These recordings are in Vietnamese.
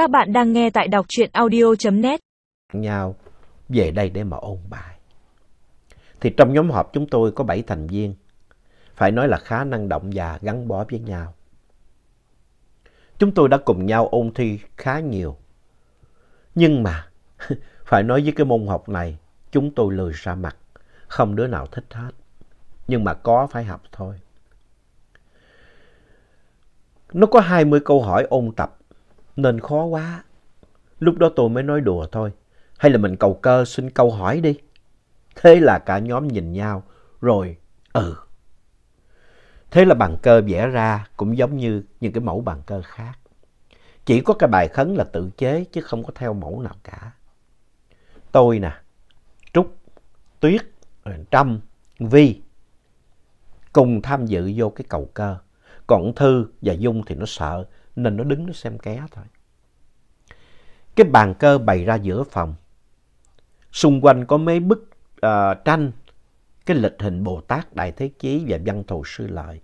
Các bạn đang nghe tại đọc truyện audio.net. nhau về đây để mà ôn bài. Thì trong nhóm họp chúng tôi có 7 thành viên, phải nói là khá năng động và gắn bó với nhau. Chúng tôi đã cùng nhau ôn thi khá nhiều. Nhưng mà, phải nói với cái môn học này, chúng tôi lười ra mặt, không đứa nào thích hết. Nhưng mà có phải học thôi. Nó có 20 câu hỏi ôn tập, nên khó quá. Lúc đó tôi mới nói đùa thôi. Hay là mình cầu cơ xin câu hỏi đi. Thế là cả nhóm nhìn nhau, rồi ừ. Thế là bàn cơ vẽ ra cũng giống như những cái mẫu bàn cơ khác. Chỉ có cái bài khấn là tự chế chứ không có theo mẫu nào cả. Tôi nè, Trúc, Tuyết, Trâm, Vi cùng tham dự vô cái cầu cơ. Còn Thư và Dung thì nó sợ nên nó đứng nó xem ké thôi. Cái bàn cơ bày ra giữa phòng. Xung quanh có mấy bức uh, tranh, cái lịch hình Bồ Tát Đại Thế Chí và Văn Thù Sư Lợi.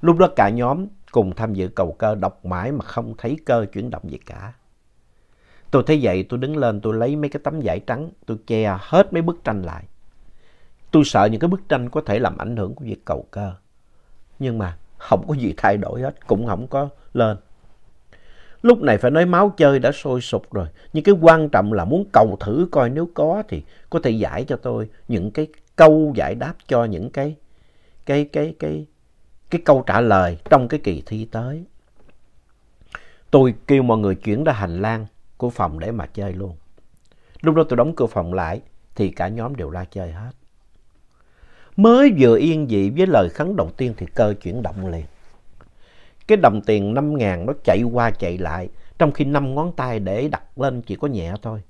Lúc đó cả nhóm cùng tham dự cầu cơ đọc mãi mà không thấy cơ chuyển động gì cả. Tôi thấy vậy tôi đứng lên tôi lấy mấy cái tấm vải trắng tôi che hết mấy bức tranh lại. Tôi sợ những cái bức tranh có thể làm ảnh hưởng của việc cầu cơ. Nhưng mà không có gì thay đổi hết, cũng không có lên. Lúc này phải nói máu chơi đã sôi sục rồi. Nhưng cái quan trọng là muốn cầu thử coi nếu có thì có thể giải cho tôi những cái câu giải đáp cho những cái, cái, cái, cái, cái câu trả lời trong cái kỳ thi tới. Tôi kêu mọi người chuyển ra hành lang của phòng để mà chơi luôn. Lúc đó tôi đóng cửa phòng lại thì cả nhóm đều ra chơi hết. Mới vừa yên dị với lời khấn đầu tiên thì cơ chuyển động liền. Cái đồng tiền 5 ngàn nó chạy qua chạy lại, trong khi năm ngón tay để đặt lên chỉ có nhẹ thôi.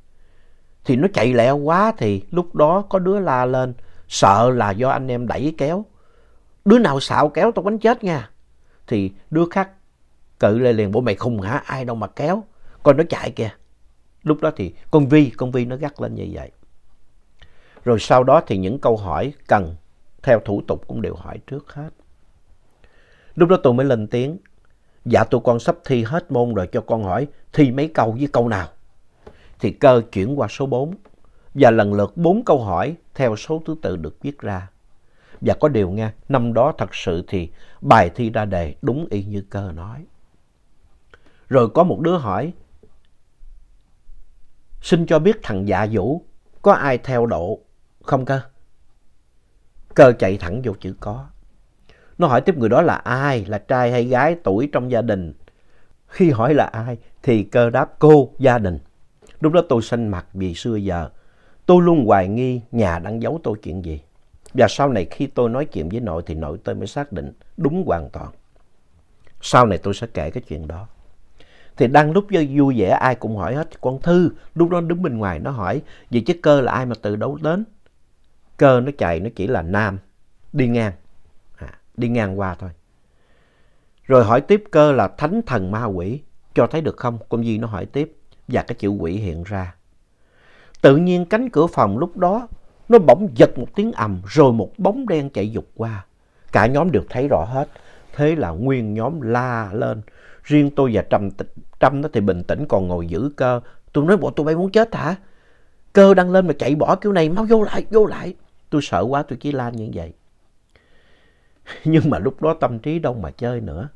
Thì nó chạy lẹ quá thì lúc đó có đứa la lên, sợ là do anh em đẩy kéo. Đứa nào xạo kéo tao đánh chết nha. Thì đứa khác cự lên liền, bộ mày khùng hả, ai đâu mà kéo, coi nó chạy kìa. Lúc đó thì con Vi, con Vi nó gắt lên như vậy. Rồi sau đó thì những câu hỏi cần theo thủ tục cũng đều hỏi trước hết. Lúc đó tôi mới lên tiếng. Dạ tụi con sắp thi hết môn rồi cho con hỏi thi mấy câu với câu nào. Thì cơ chuyển qua số 4 và lần lượt 4 câu hỏi theo số thứ tự được viết ra. Và có điều nha, năm đó thật sự thì bài thi ra đề đúng y như cơ nói. Rồi có một đứa hỏi, xin cho biết thằng dạ vũ có ai theo độ không cơ? Cơ chạy thẳng vô chữ có. Nó hỏi tiếp người đó là ai, là trai hay gái, tuổi trong gia đình. Khi hỏi là ai thì cơ đáp cô, gia đình. Lúc đó tôi xanh mặt vì xưa giờ. Tôi luôn hoài nghi nhà đang giấu tôi chuyện gì. Và sau này khi tôi nói chuyện với nội thì nội tôi mới xác định đúng hoàn toàn. Sau này tôi sẽ kể cái chuyện đó. Thì đang lúc vui vẻ ai cũng hỏi hết. Con Thư lúc đó đứng bên ngoài nó hỏi vậy chứ cơ là ai mà từ đâu đến. Cơ nó chạy nó chỉ là nam đi ngang à, đi ngang qua thôi. Rồi hỏi tiếp cơ là thánh thần ma quỷ, cho thấy được không? Công Di nó hỏi tiếp và cái chữ quỷ hiện ra. Tự nhiên cánh cửa phòng lúc đó nó bỗng giật một tiếng ầm rồi một bóng đen chạy dục qua. Cả nhóm đều thấy rõ hết. Thế là nguyên nhóm la lên. Riêng tôi và Trâm, Trâm nó thì bình tĩnh còn ngồi giữ cơ. Tôi nói bộ tụi bay muốn chết hả? Cơ đang lên mà chạy bỏ kiểu này mau vô lại, vô lại. Tôi sợ quá, tôi chỉ la như vậy. Nhưng mà lúc đó tâm trí đâu mà chơi nữa.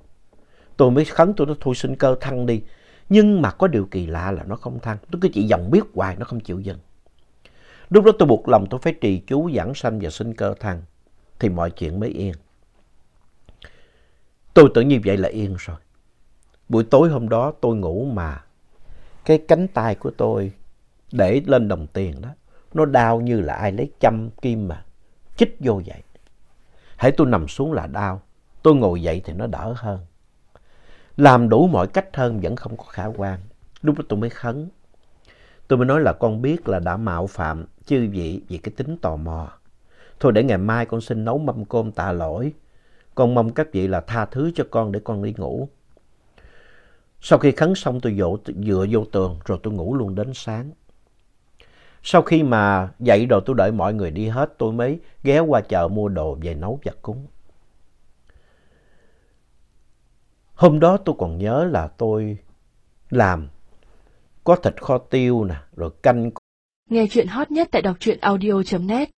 Tôi mới khấn tôi nó thôi sinh cơ thăng đi. Nhưng mà có điều kỳ lạ là nó không thăng. Tôi cứ chỉ dòng biết hoài, nó không chịu dừng. Lúc đó tôi buộc lòng tôi phải trì chú, giảng sanh và sinh cơ thăng. Thì mọi chuyện mới yên. Tôi tưởng như vậy là yên rồi. Buổi tối hôm đó tôi ngủ mà cái cánh tay của tôi để lên đồng tiền đó. Nó đau như là ai lấy châm kim mà chích vô vậy. Hãy tôi nằm xuống là đau, tôi ngồi dậy thì nó đỡ hơn. Làm đủ mọi cách hơn vẫn không có khả quan. Lúc đó tôi mới khấn. Tôi mới nói là con biết là đã mạo phạm chư vị vì cái tính tò mò. Thôi để ngày mai con xin nấu mâm cơm tạ lỗi. Con mong các vị là tha thứ cho con để con đi ngủ. Sau khi khấn xong tôi dỗ, dựa vô tường rồi tôi ngủ luôn đến sáng. Sau khi mà dậy rồi tôi đợi mọi người đi hết tôi mới ghé qua chợ mua đồ về nấu vật cúng. Hôm đó tôi còn nhớ là tôi làm có thịt kho tiêu nè, rồi canh. Nghe chuyện hot nhất tại đọc truyện audio.net